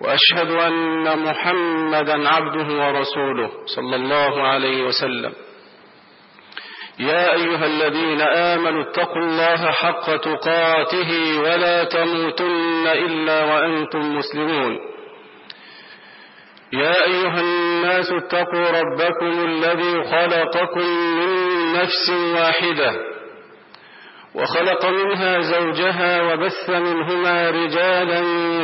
وأشهد أن محمدا عبده ورسوله صلى الله عليه وسلم. يا أيها الذين آمنوا اتقوا الله حق تقاته ولا تموتن إلا وأنتم مسلمون. يا أيها الناس اتقوا ربكم الذي خلقكم من نفس واحدة وخلق منها زوجها وبث منهما رجالا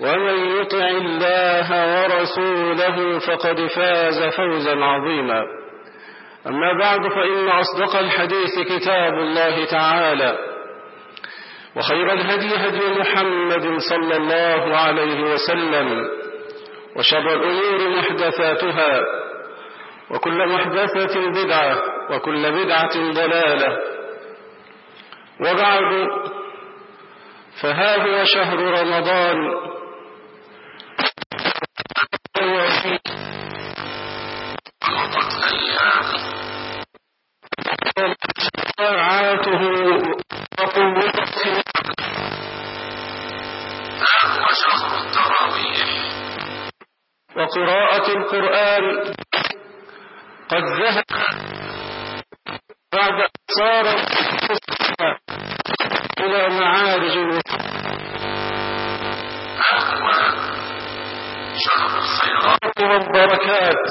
ومن يطع الله ورسوله فقد فاز فوزا عظيما. أما بعد فإن أصدق الحديث كتاب الله تعالى وخير الهدي هدي محمد صلى الله عليه وسلم وشر الأمور محدثاتها وكل محدثة بدعة وكل بدعة ضلالة. وبعد هو شهر رمضان القرآن قد ذهب بعد صار إلى معارج الخيرات والبركات.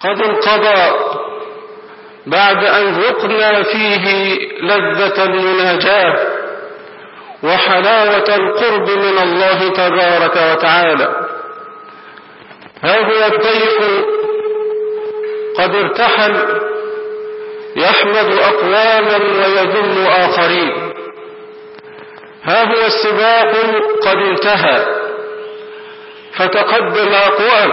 قد انقضى بعد أن ذقنا فيه لذة المناجاة وحلاوة القرب من الله تبارك وتعالى. الضيف قد ارتحل يحمد أقواما ويذم آخرين. ها هو السباق قد انتهى. فتقدم أقوام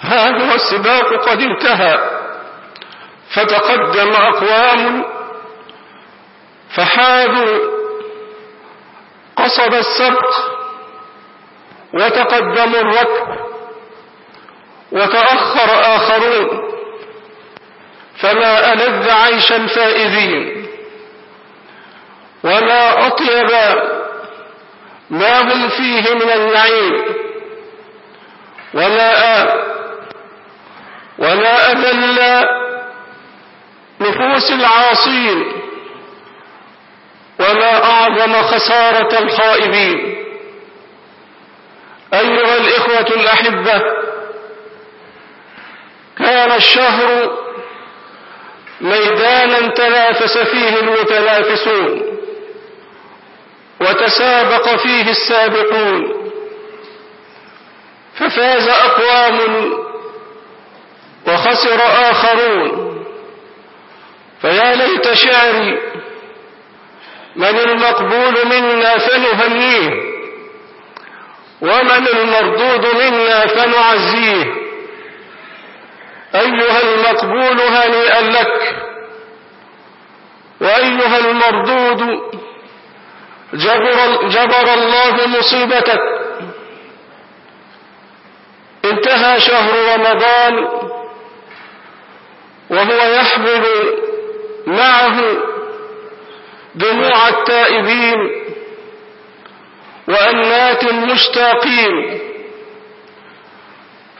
ها هو السباق قد انتهى. فتقدم أقوام فحاذوا قصد السبق وتقدموا الركب وتأخر آخرون فما ألذ عيش الفائزين وما أطيب ما هم فيه من النعيم وما وما أذل نفوس العاصين وما أعظم خسارة الخائبين. أيها الإخوة الأحبة كان الشهر ميدانا تنافس فيه المتنافسون وتسابق فيه السابقون. ففاز أقوام وخسر آخرون. فيا ليت شعري من المقبول منا فنهنيه ومن المردود منا فنعزيه. أيها المقبول هنيئا لك وأيها المردود جبر, جبر الله مصيبتك. انتهى شهر رمضان وهو يحمل معه دموع التائبين وأنات المشتاقين.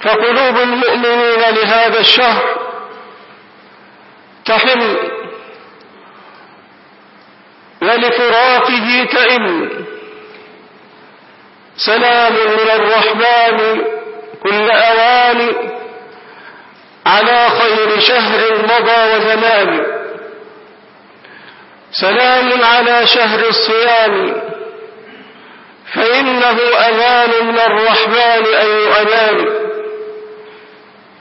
فقلوب المؤمنين لهذا الشهر تحن ولفراقه تئن سلام من الرحمن كل أوان على خير شهر مضى وزمان. سلام على شهر الصيام. فإنه أمان من الرحمن أي أمان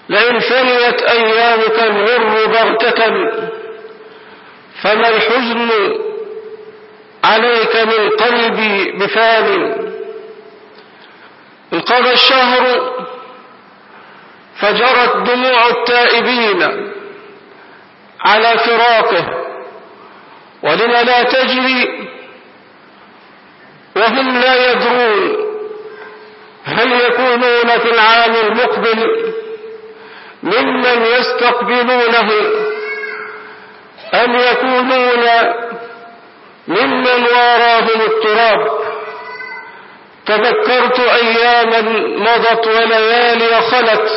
لئن فنيت أيامك الغر بغتة. فما الحزن عليك من قلبي بفان انقضى الشهر فجرت دموع التائبين على فراقه. ولم لا تجري وهم لا يدرون هل يكونون في العام المقبل ممن يستقبلونه أم يكونون ممن واراهم التراب؟ تذكرت أياما مضت وليالي خلت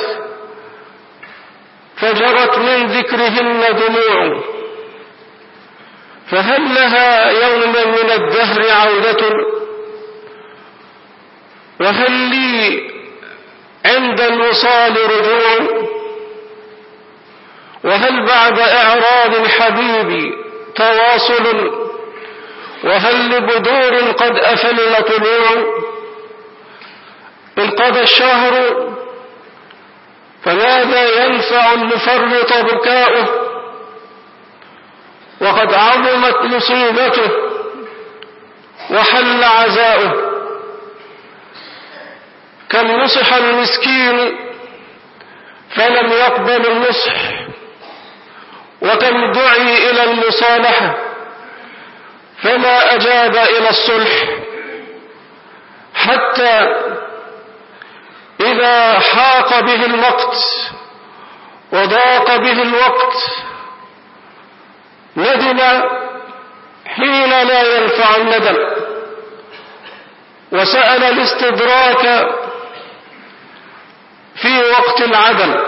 فجرت من ذكرهن دموع. فهل لها يوما من الدهر عودة. وهل لي عند الوصال رجوع؟ وهل بعد إعراض الحبيب تواصل؟ وهل لبدور قد أفل طلوع انقضى الشهر فماذا ينفع المفرط بكاؤه؟ وقد عظمت مصيبته وحل عزاؤه. كم نصح المسكين فلم يقبل النصح وكم دعي إلى المصالحة فما أجاب إلى الصلح. حتى إذا حاق به المقت وضاق به الوقت ندم حين لا ينفع الندم. وسأل الاستدراك في وقت العدم.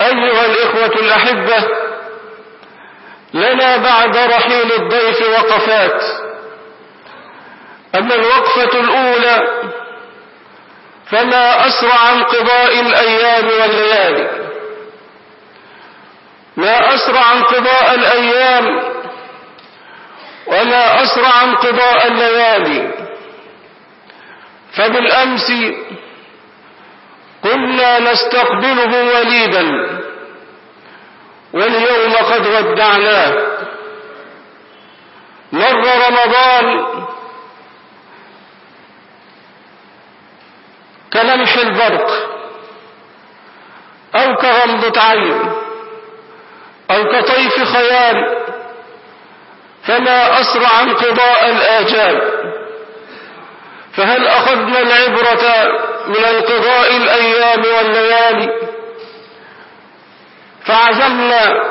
أيها الإخوة الأحبة لنا بعد رحيل الضيف وقفات. أما الوقفة الأولى فما أسرع انقضاء الأيام والليالي. ما أسرع انقضاء الأيام وما أسرع انقضاء الليالي. فبالأمس كنا نستقبله وليدا واليوم قد ودعناه. مر رمضان كلمح البرق أو كغمضة عين. أو كطيف خيال فما أسرع انقضاء الآجال. فهل أخذنا العبرة من انقضاء الأيام والليالي؟ فعزمنا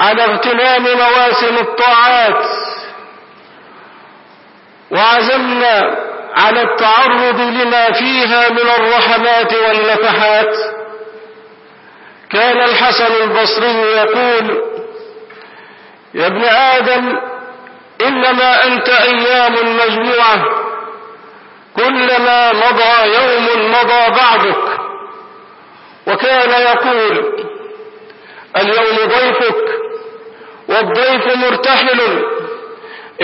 على اغتنام مواسم الطاعات. وعزمنا على التعرض لما فيها من الرحمات والنفحات. كان الحسن البصري يقول يا ابن آدم إنما أنت أيام مجموعة كلما مضى يوم مضى بعدك. وكان يقول اليوم ضيفك والضيف مرتحل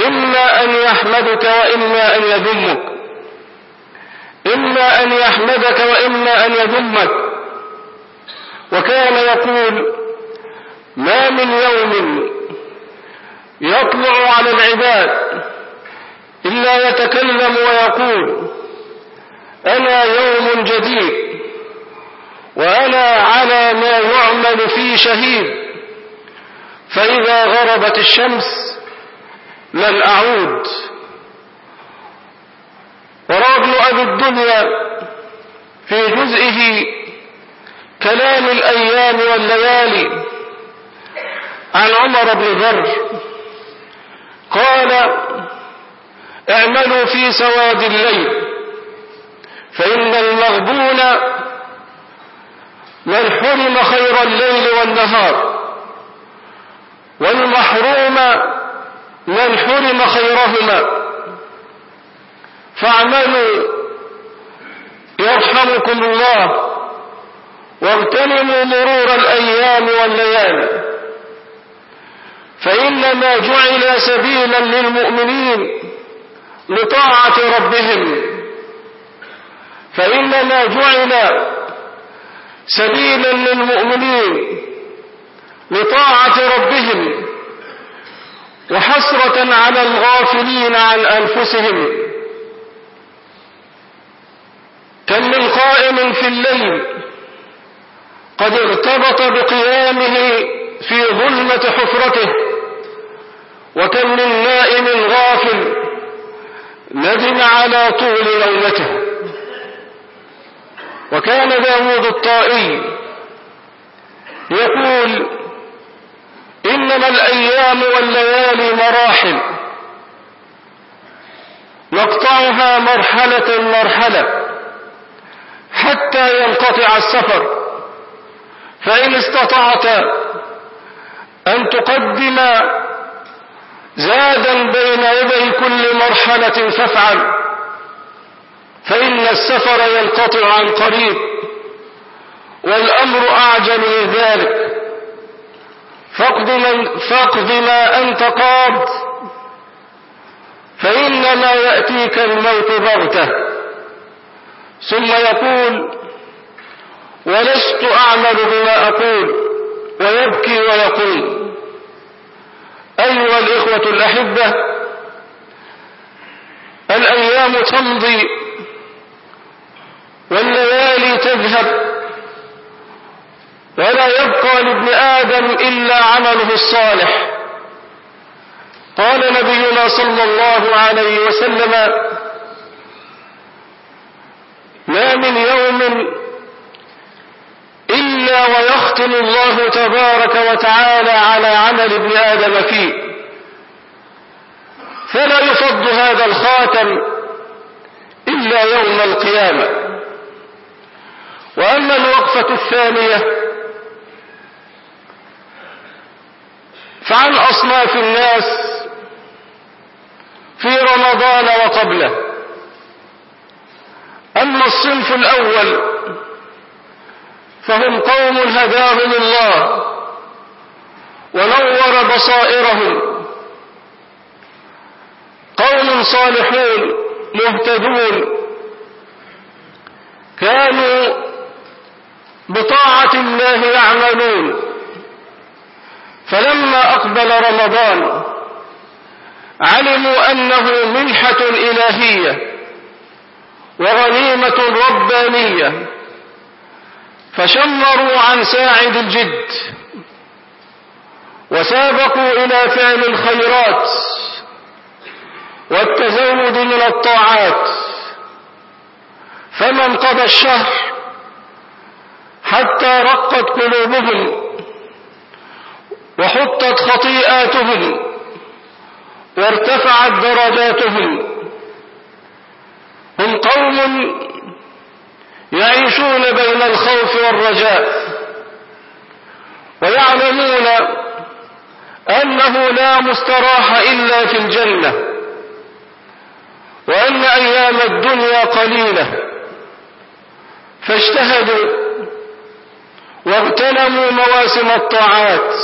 إما أن يحمدك وإما أن يذمك إما أن يحمدك وإما أن يذمك. وكان يقول ما من يوم يطلع على العباد إلا يتكلم ويقول أنا يوم جديد وأنا على ما يعمل في شهيد فإذا غربت الشمس لن أعود. وروى ابن أبي الدنيا في جزئه كلام الأيام والليالي. عن عمر بن ذر قال اعملوا في سواد الليل فإن المغبون من حرم خير الليل والنهار والمحروم من حرم خيرهما. فاعملوا يرحمكم الله. واغتنموا مرور الأيام والليالي فإنما جعل سبيلا للمؤمنين لطاعة ربهم. فإنما جعل سبيلا للمؤمنين لطاعة ربهم. وحسرة على الغافلين عن أنفسهم. كم من قائم في الليل. قد ارتبط بقيامه في ظلمة حفرته. وكم من نائم غافل ندم على طول نومته وكان داود الطائي يقول إنما الأيام والليالي مراحل. نقطعها مرحلة مرحلة حتى ينقطع السفر. فإن استطعت أن تقدم زادا بين يدي كل مرحلة فافعل فإن السفر ينقطع عن قريب والأمر أعجل من ذلك. فاقض, من فاقض ما أنت قاض فإنما يأتيك الموت بغتة. ثم يقول ولست أعمل بما أقول ويبكي ويقول. أيها الإخوة الأحبة الأيام تمضي والليالي تذهب ولا يبقى لابن آدم إلا عمله الصالح. قال نبينا صلى الله عليه وسلم ما من يوم ويختم الله تبارك وتعالى على عمل ابن آدم فيه. فلا يفض هذا الخاتم إلا يوم القيامة. وأما الوقفة الثانية فعن أصناف الناس في رمضان وقبله. أما الصنف الأول فهم قوم هداهم الله ونور بصائرهم. قوم صالحون مهتدون. كانوا بطاعة الله يعملون. فلما أقبل رمضان علموا أنه منحة إلهية وغنيمة ربانية. فشمروا عن ساعد الجد وسابقوا إلى فعل الخيرات والتزود من الطاعات. فما انقضى الشهر حتى رقت قلوبهم وحطت خطيئاتهم وارتفعت درجاتهم هم قوم يعيشون بين الخوف والرجاء ويعلمون أنه لا مستراح إلا في الجنة وأن أيام الدنيا قليلة فاجتهدوا واغتنموا مواسم الطاعات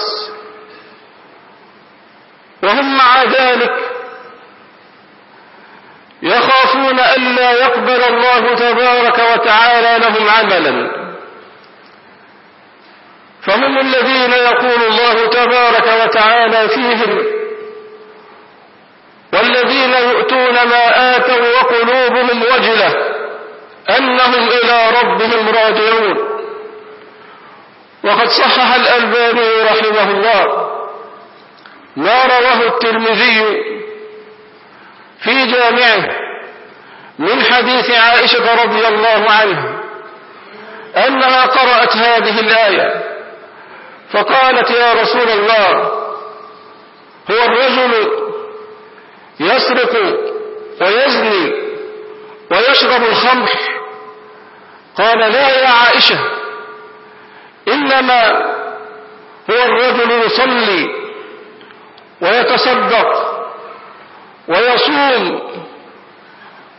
وهم مع ذلك يخافون ألا يقبل الله تبارك وتعالى لهم عملا. فهم الذين يقول الله تبارك وتعالى فيهم والذين يؤتون ما آتوا وقلوبهم وجلة أنهم إلى ربهم راجعون. وقد صحح الألباني رحمه الله ما رواه الترمذي في جامعه من حديث عائشة رضي الله عنها أنها قرأت هذه الآية فقالت يا رسول الله هو الرجل يسرق ويزني ويشرب الخمر قال لا يا عائشة إنما هو الرجل يصلي ويتصدق. ويصوم.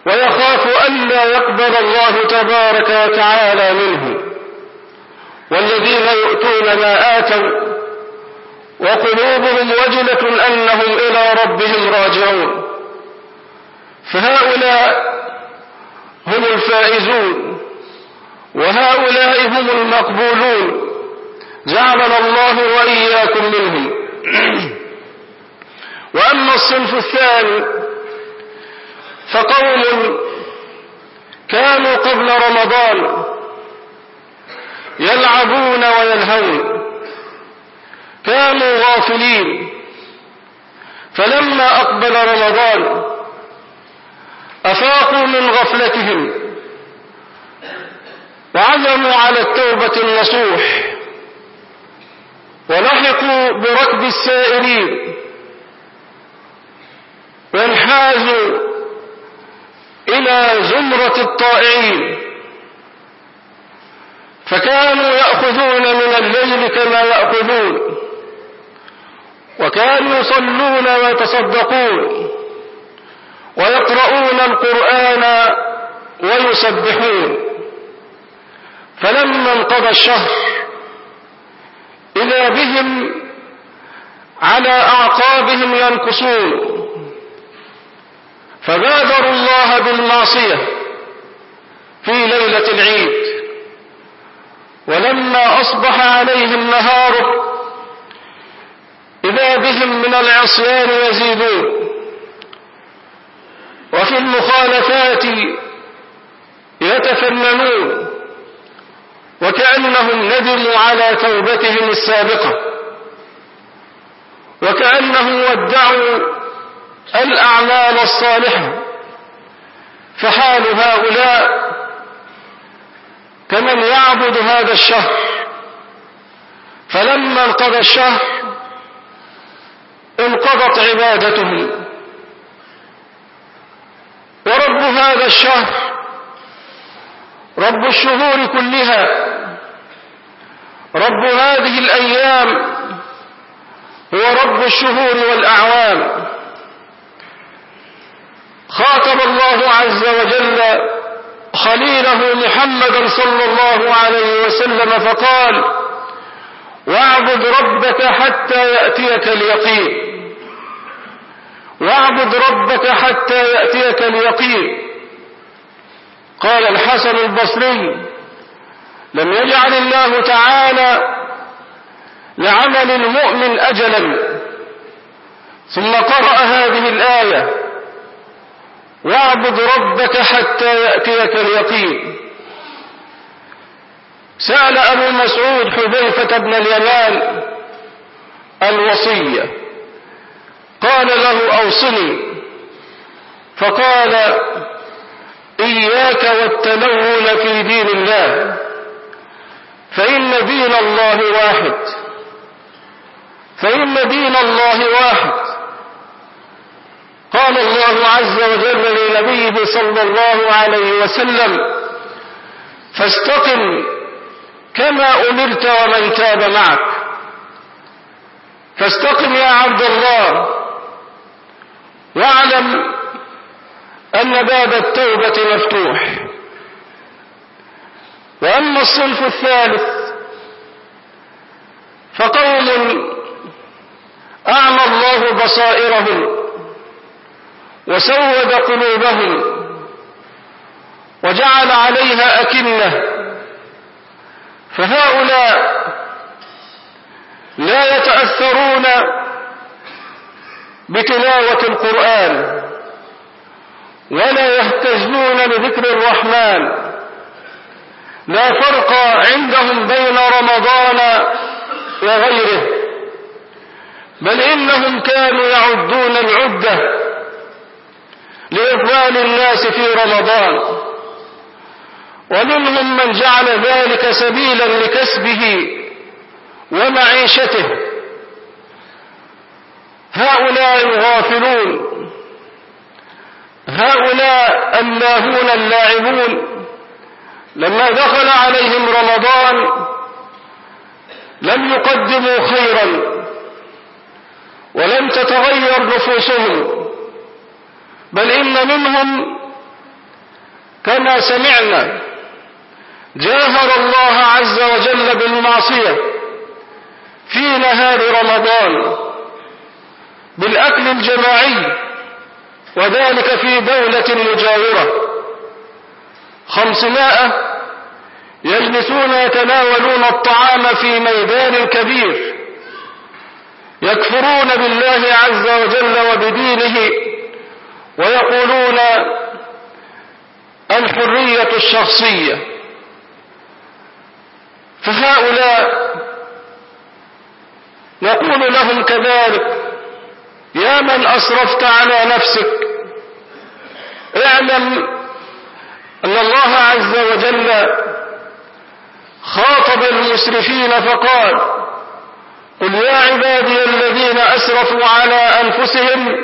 ويخاف ألا يقبل الله تبارك وتعالى منه. والذين يؤتون ما آتوا وقلوبهم وجلة أنهم إلى ربهم راجعون. فهؤلاء هم الفائزون وهؤلاء هم المقبولون. جعلنا الله وإياكم منهم. وأما الصنف الثاني فقوم كانوا قبل رمضان يلعبون ويلهون كانوا غافلين. فلما أقبل رمضان أفاقوا من غفلتهم وعزموا على التوبة النصوح ولحقوا بركب السائرين. وانحازوا إلى زمرة الطائعين فكانوا يأخذون من الليل كما يأخذون وكانوا يصلون ويتصدقون ويقرؤون القرآن ويسبحون. فلما انقضى الشهر إذا بهم على أعقابهم ينكصون. فبادروا الله بالمعصية في ليلة العيد. ولما أصبح عليهم نهاره إذا بهم من العصيان يزيدون. وفي المخالفات يتفننون وكأنهم ندموا على توبتهم السابقة. وكأنهم ودعوا الأعمال الصالحة. فحال هؤلاء كمن يعبد هذا الشهر. فلما انقضى الشهر انقضت عبادتهم. ورب هذا الشهر رب الشهور كلها رب هذه الأيام هو رب الشهور والأعوام. خاطب الله عز وجل خليله محمدا صلى الله عليه وسلم فقال واعبد ربك حتى يأتيك اليقين. واعبد ربك حتى يأتيك اليقين. قال الحسن البصري لم يجعل الله تعالى لعمل المؤمن أجلا. ثم قرأ هذه الآية واعبد ربك حتى يأتيك اليقين. سأل أبو مسعود حذيفة بن اليمان الوصية قال له أوصني. فقال إياك والتلون في دين الله فإن دين الله واحد. فإن دين الله واحد. الله عز وجل لنبيه صلى الله عليه وسلم. فاستقم كما أمرت ومن تاب معك. فاستقم يا عبد الله. واعلم أن باب التوبة مفتوح. وأما الصنف الثالث فقوم أعمى الله بصائرهم. وسود قلوبهم وجعل عليها أكنة فهؤلاء لا يتأثرون بتلاوة القرآن ولا يهتزون بذكر الرحمن. لا فرق عندهم بين رمضان وغيره بل إنهم كانوا يعدون العدة. لإفضال الناس في رمضان. ومنهم من جعل ذلك سبيلا لكسبه ومعيشته. هؤلاء الغافلون. هؤلاء اللاهون اللاعبون. لما دخل عليهم رمضان لم يقدموا خيرا. ولم تتغير نفوسهم. بل إن منهم كما سمعنا جاهر الله عز وجل بالمعصية في نهار رمضان بالأكل الجماعي وذلك في دولة مجاورة خمسمائة يجلسون يتناولون الطعام في ميدان كبير يكفرون بالله عز وجل وبدينه ويقولون الحرية الشخصية. فهؤلاء نقول لهم كذلك يا من أسرفت على نفسك اعلم أن الله عز وجل خاطب المسرفين فقال قل يا عبادي الذين أسرفوا على أنفسهم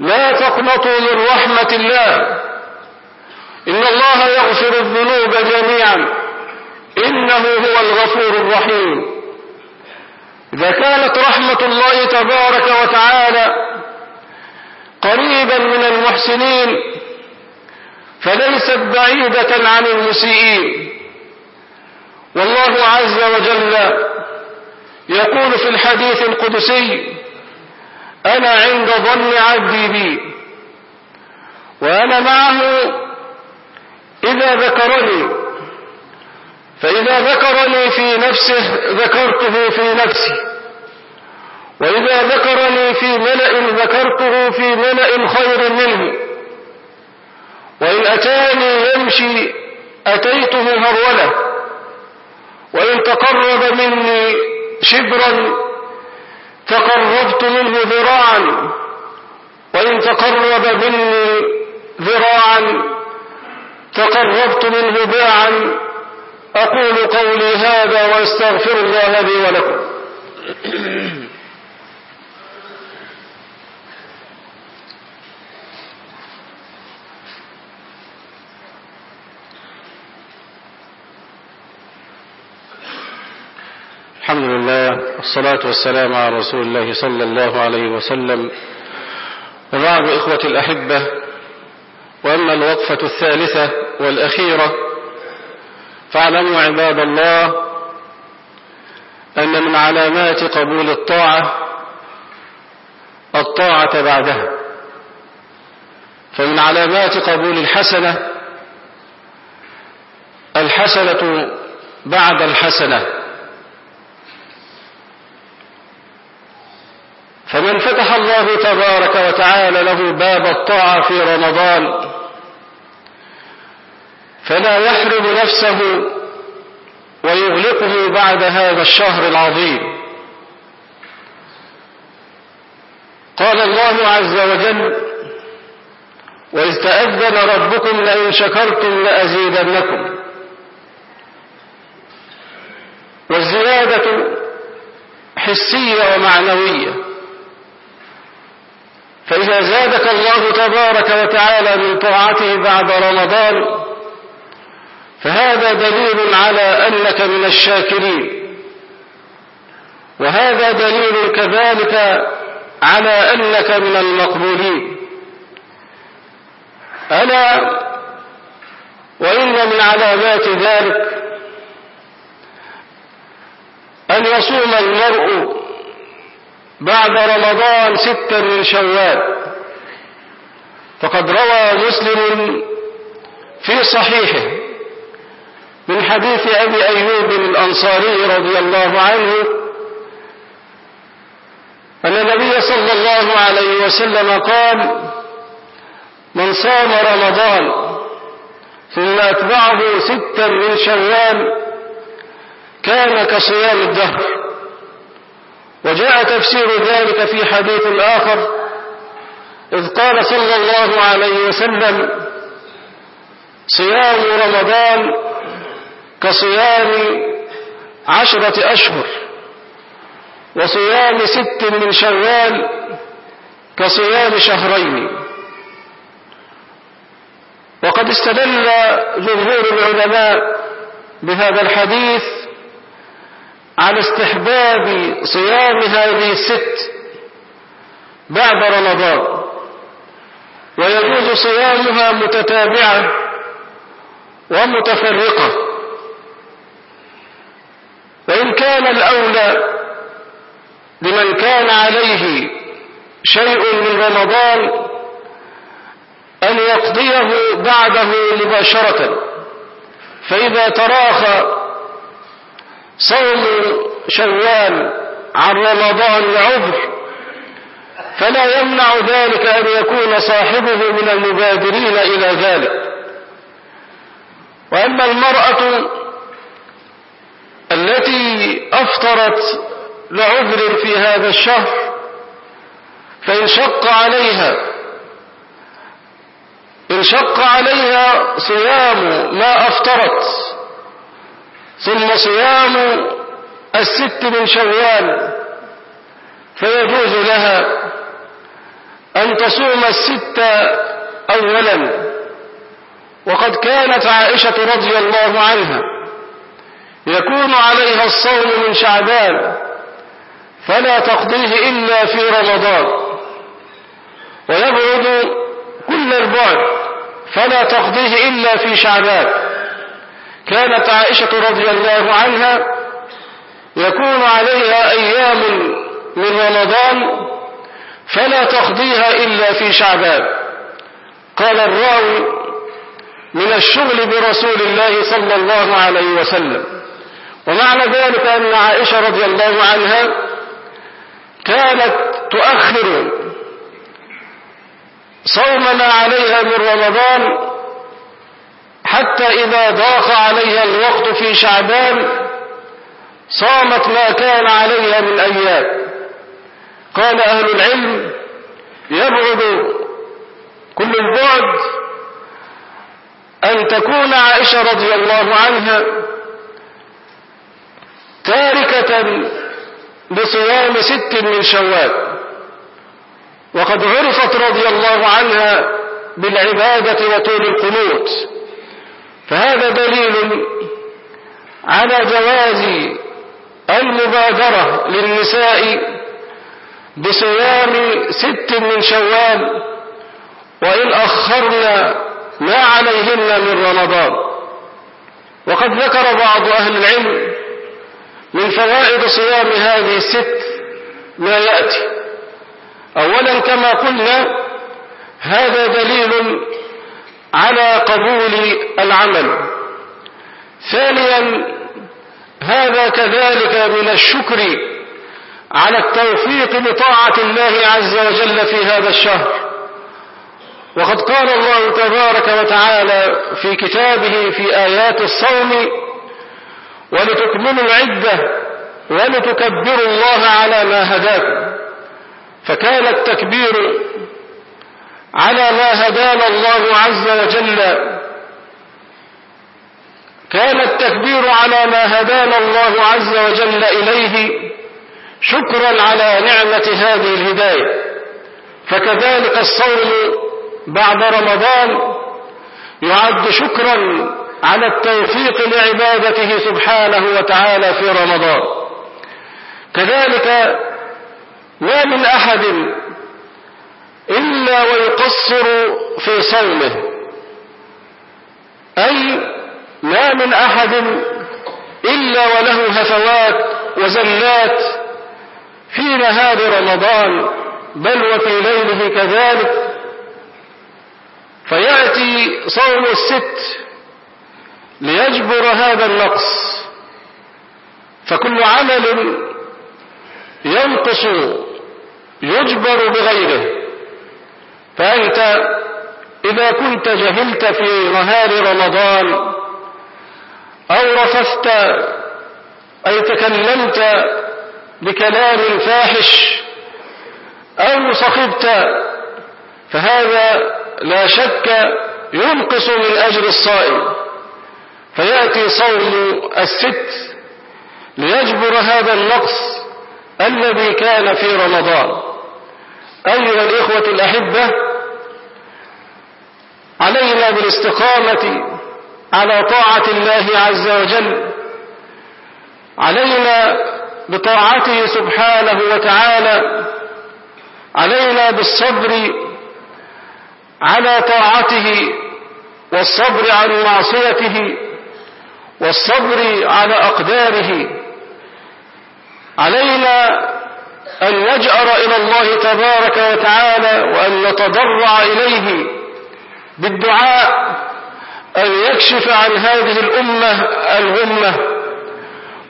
لا تقنطوا من رحمة الله. إن الله يغفر الذنوب جميعا. إنه هو الغفور الرحيم. إذا كانت رحمة الله تبارك وتعالى قريبا من المحسنين فليست بعيدة عن المسيئين. والله عز وجل يقول في الحديث القدسي أنا عند ظن عبدي بي. وأنا معه إذا ذكرني. فإذا ذكرني في نفسه ذكرته في نفسي. وإذا ذكرني في ملأ ذكرته في ملأ خير منه. وإن أتاني يمشي أتيته هرولة. وإن تقرب مني شبرا تقربت منه ذراعا وإن تقرب مني ذراعا تقربت منه باعا أقول قولي هذا وأستغفر الله لي ولكم الحمد لله والصلاة والسلام على رسول الله صلى الله عليه وسلم. وبعد إخوة الأحبة وأما الوقفة الثالثة والأخيرة فاعلموا عباد الله أن من علامات قبول الطاعة الطاعة بعدها. فمن علامات قبول الحسنة الحسنة بعد الحسنة. فمن فتح الله تبارك وتعالى له باب الطاعة في رمضان فلا يحرم نفسه ويغلقه بعد هذا الشهر العظيم. قال الله عز وجل وإذ تأذن ربكم لئن شكرتم لأزيدنكم والزيادة حسية ومعنوية. فإذا زادك الله تبارك وتعالى من طاعته بعد رمضان فهذا دليل على أنك من الشاكرين. وهذا دليل كذلك على أنك من المقبولين. ألا وإن من علامات ذلك أن يصوم المرء بعد رمضان ستا من شوال. فقد روى مسلم في صحيحه من حديث أبي أيوب الأنصاري رضي الله عنه أن النبي صلى الله عليه وسلم قال من صام رمضان ثم أتبعه ستا من شوال كان كصيام الدهر. وجاء تفسير ذلك في حديث آخر إذ قال صلى الله عليه وسلم صيام رمضان كصيام عشرة أشهر وصيام ست من شوال كصيام شهرين. وقد استدل جمهور العلماء بهذا الحديث على استحباب صيام هذه الست بعد رمضان. ويجوز صيامها متتابعة ومتفرقة. وإن كان الأولى لمن كان عليه شيء من رمضان أن يقضيه بعده مباشرة. فإذا تراخى صوم شوال عن رمضان لعذر فلا يمنع ذلك أن يكون صاحبه من المبادرين إلى ذلك. وأما المرأة التي أفطرت لعذر في هذا الشهر فإن شق عليها إن شق عليها صيام ما أفطرت ثم صيام الست من شوال فيجوز لها أن تصوم الست أولا. وقد كانت عائشة رضي الله عنها يكون عليها الصوم من شعبان فلا تقضيه إلا في رمضان. ويبعد كل البعد فلا تقضيه إلا في شعبان. كانت عائشة رضي الله عنها يكون عليها أيام من رمضان فلا تقضيها إلا في شعبان. قال الراوي من الشغل برسول الله صلى الله عليه وسلم. ومعنى ذلك أن عائشة رضي الله عنها كانت تؤخر صوم ما عليها من رمضان حتى إذا ضاق عليها الوقت في شعبان صامت ما كان عليها من أيام. قال أهل العلم يبعد كل البعد أن تكون عائشة رضي الله عنها تاركة بصيام ست من شوال. وقد عرفت رضي الله عنها بالعبادة وطول القنوت. فهذا دليل على جواز المبادرة للنساء بصيام ست من شوال وإن أخرنا ما عليهن من رمضان. وقد ذكر بعض أهل العلم من فوائد صيام هذه الست ما يأتي. أولا كما قلنا هذا دليل على قبول العمل. ثانيا هذا كذلك من الشكر على التوفيق لطاعة الله عز وجل في هذا الشهر. وقد قال الله تبارك وتعالى في كتابه في آيات الصوم ولتكملوا العدة ولتكبروا الله على ما هداكم. فكان التكبير على ما هدانا الله عز وجل. كان التكبير على ما هدانا الله عز وجل إليه شكرا على نعمة هذه الهداية. فكذلك الصوم بعد رمضان يعد شكرا على التوفيق لعبادته سبحانه وتعالى في رمضان. كذلك ما من أحد إلا ويقصر في صومه. أي ما من أحد إلا وله هفوات وزلات في نهار رمضان بل وفي ليله كذلك. فيأتي صوم الست ليجبر هذا النقص. فكل عمل ينقص يجبر بغيره. فأنت إذا كنت جهلت في نهار رمضان أو رفثت أي تكلمت بكلام فاحش أو صخبت فهذا لا شك ينقص من أجر الصائم. فيأتي صوم الست ليجبر هذا النقص الذي كان في رمضان. أيها الإخوة الأحبة علينا بالاستقامة على طاعة الله عز وجل. علينا بطاعته سبحانه وتعالى. علينا بالصبر على طاعته والصبر عن معصيته والصبر على أقداره. علينا أن نجأر إلى الله تبارك وتعالى وأن نتضرع إليه بالدعاء أن يكشف عن هذه الأمة الغمة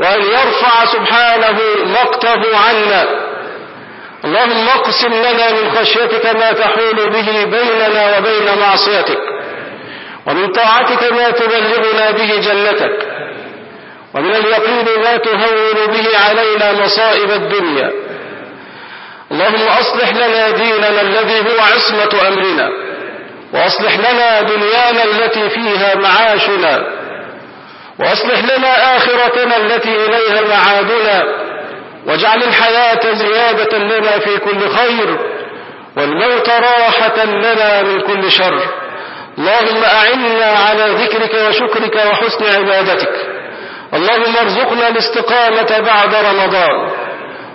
وأن يرفع سبحانه مقته عنا. اللهم اقسم لنا من خشيتك ما تحول به بيننا وبين معصيتك ومن طاعتك ما تبلغنا به جنتك ومن اليقين ما تهون به علينا مصائب الدنيا. اللهم أصلح لنا ديننا الذي هو عصمة أمرنا وأصلح لنا دنيانا التي فيها معاشنا وأصلح لنا آخرتنا التي إليها معادنا واجعل الحياة زيادة لنا في كل خير والموت راحة لنا من كل شر. اللهم أعنا على ذكرك وشكرك وحسن عبادتك. اللهم ارزقنا الاستقامة بعد رمضان.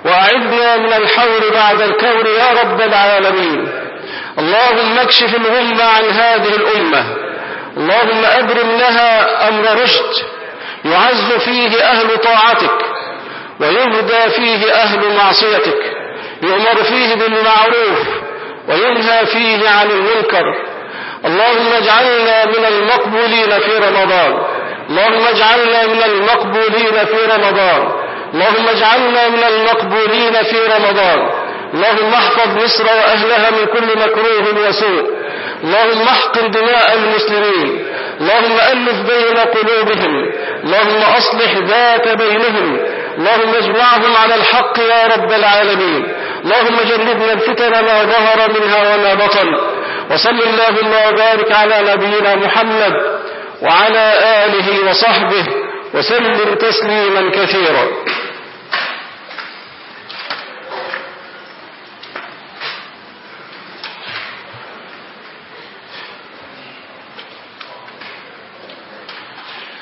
وأعذنا من الحول بعد الكور يا رب العالمين. اللهم اكشف الغمة عن هذه الأمة. اللهم أبرم لها أمر رشد يعز فيه أهل طاعتك ويهدى فيه أهل معصيتك. يؤمر فيه بالمعروف وينهى فيه عن المنكر. اللهم اجعلنا من المقبولين في رمضان. اللهم اجعلنا من المقبولين في رمضان. اللهم اجعلنا من المقبولين في رمضان. اللهم احفظ مصر وأهلها من كل مكروه وسوء. اللهم احقن دماء المسلمين. اللهم ألف بين قلوبهم. اللهم أصلح ذات بينهم. اللهم اجمعهم على الحق يا رب العالمين. اللهم جنبنا الفتن ما ظهر منها وما بطن. وصل اللهم وبارك على نبينا محمد وعلى آله وصحبه وسلم تسليما كثيرا.